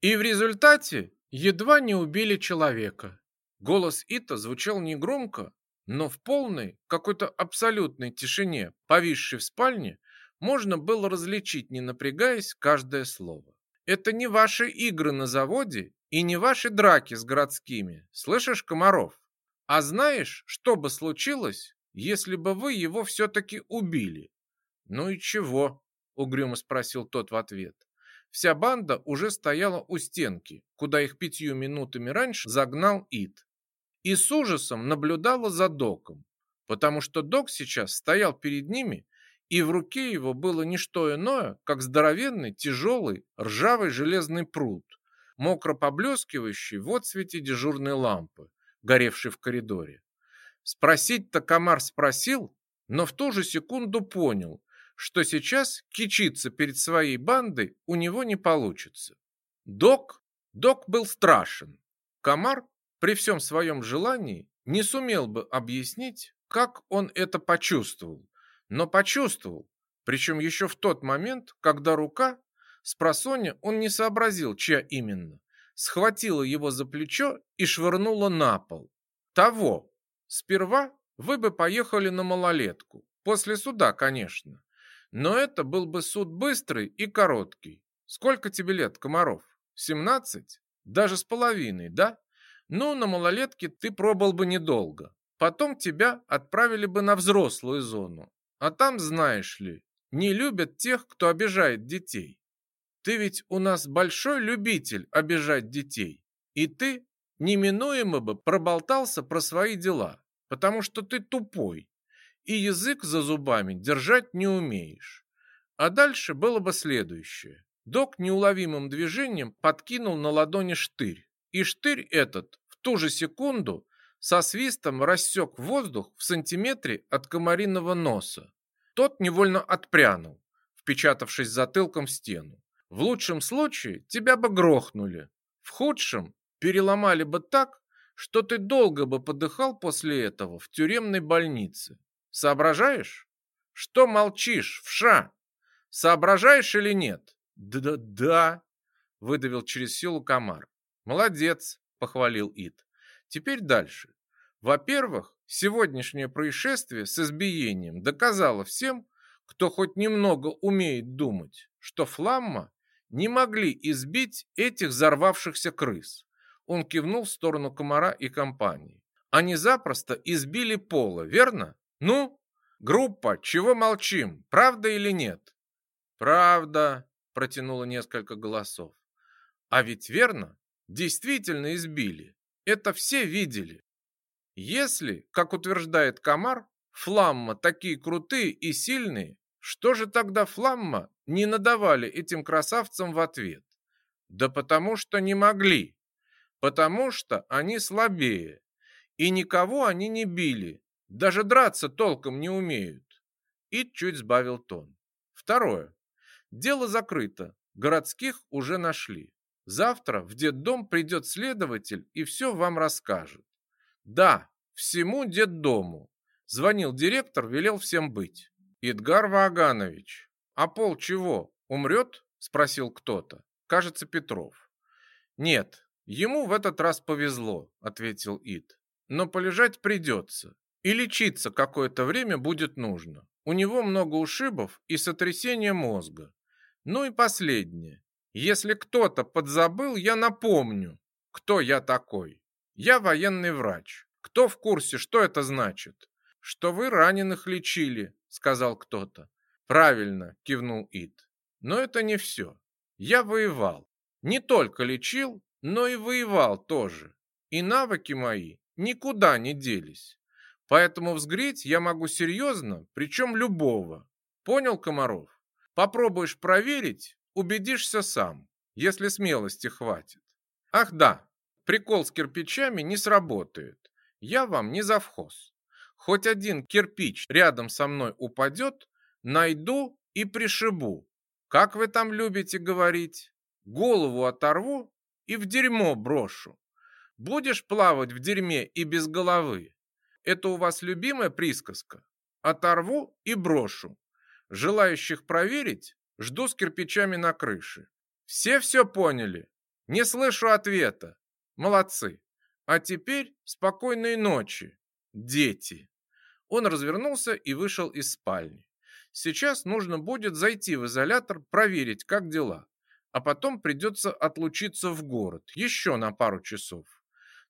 И в результате едва не убили человека. Голос Ита звучал негромко, но в полной, какой-то абсолютной тишине, повисшей в спальне, можно было различить, не напрягаясь, каждое слово. Это не ваши игры на заводе и не ваши драки с городскими, слышишь, Комаров? А знаешь, что бы случилось, если бы вы его все-таки убили? Ну и чего? Угрюмо спросил тот в ответ. Вся банда уже стояла у стенки, куда их пятью минутами раньше загнал Ид. И с ужасом наблюдала за Доком, потому что Док сейчас стоял перед ними и в руке его было не что иное, как здоровенный, тяжелый, ржавый железный пруд, мокро поблескивающий в отсвете дежурной лампы, горевшей в коридоре. Спросить-то комар спросил, но в ту же секунду понял, что сейчас кичиться перед своей бандой у него не получится. Док, Док был страшен. Комар при всем своем желании не сумел бы объяснить, как он это почувствовал но почувствовал, причем еще в тот момент, когда рука, с просонья он не сообразил, чья именно, схватила его за плечо и швырнула на пол. Того. Сперва вы бы поехали на малолетку, после суда, конечно. Но это был бы суд быстрый и короткий. Сколько тебе лет, Комаров? 17? Даже с половиной, да? Ну, на малолетке ты пробыл бы недолго. Потом тебя отправили бы на взрослую зону. А там, знаешь ли, не любят тех, кто обижает детей. Ты ведь у нас большой любитель обижать детей. И ты неминуемо бы проболтался про свои дела, потому что ты тупой и язык за зубами держать не умеешь. А дальше было бы следующее. Док неуловимым движением подкинул на ладони штырь, и штырь этот в ту же секунду со свистом рассек воздух в сантиметре от комариного носа. Тот невольно отпрянул, впечатавшись затылком в стену. В лучшем случае тебя бы грохнули, в худшем переломали бы так, что ты долго бы подыхал после этого в тюремной больнице. Соображаешь? Что молчишь, вша? Соображаешь или нет? Да-да-да, выдавил через силу комар. Молодец, похвалил Ит. Теперь дальше. Во-первых, сегодняшнее происшествие с избиением доказало всем, кто хоть немного умеет думать, что Фламма не могли избить этих взорвавшихся крыс. Он кивнул в сторону комара и компании. Они запросто избили Пола, верно? Ну, группа, чего молчим, правда или нет? Правда, протянуло несколько голосов. А ведь верно, действительно избили. Это все видели. Если, как утверждает Комар, Фламма такие крутые и сильные, что же тогда Фламма не надавали этим красавцам в ответ? Да потому что не могли. Потому что они слабее. И никого они не били. Даже драться толком не умеют. И чуть сбавил тон. Второе. Дело закрыто. Городских уже нашли. Завтра в детдом придет следователь и все вам расскажет. Да, всему детдому. Звонил директор, велел всем быть. Идгар Ваганович, а пол чего, умрет? Спросил кто-то. Кажется, Петров. Нет, ему в этот раз повезло, ответил Ид. Но полежать придется. И лечиться какое-то время будет нужно. У него много ушибов и сотрясения мозга. Ну и последнее. Если кто-то подзабыл, я напомню, кто я такой. Я военный врач. Кто в курсе, что это значит? Что вы раненых лечили, сказал кто-то. Правильно, кивнул Ид. Но это не все. Я воевал. Не только лечил, но и воевал тоже. И навыки мои никуда не делись. Поэтому взгреть я могу серьезно, причем любого. Понял, Комаров? Попробуешь проверить, убедишься сам, если смелости хватит. Ах да, прикол с кирпичами не сработает. Я вам не завхоз. Хоть один кирпич рядом со мной упадет, найду и пришибу. Как вы там любите говорить? Голову оторву и в дерьмо брошу. Будешь плавать в дерьме и без головы? Это у вас любимая присказка? Оторву и брошу. Желающих проверить жду с кирпичами на крыше. Все все поняли? Не слышу ответа. Молодцы. А теперь спокойной ночи, дети. Он развернулся и вышел из спальни. Сейчас нужно будет зайти в изолятор, проверить, как дела. А потом придется отлучиться в город еще на пару часов.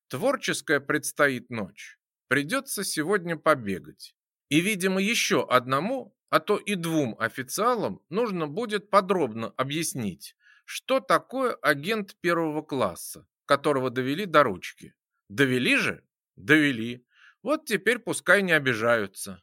Творческая предстоит ночь. Придется сегодня побегать. И, видимо, еще одному, а то и двум официалам нужно будет подробно объяснить, что такое агент первого класса, которого довели до ручки. Довели же? Довели. Вот теперь пускай не обижаются.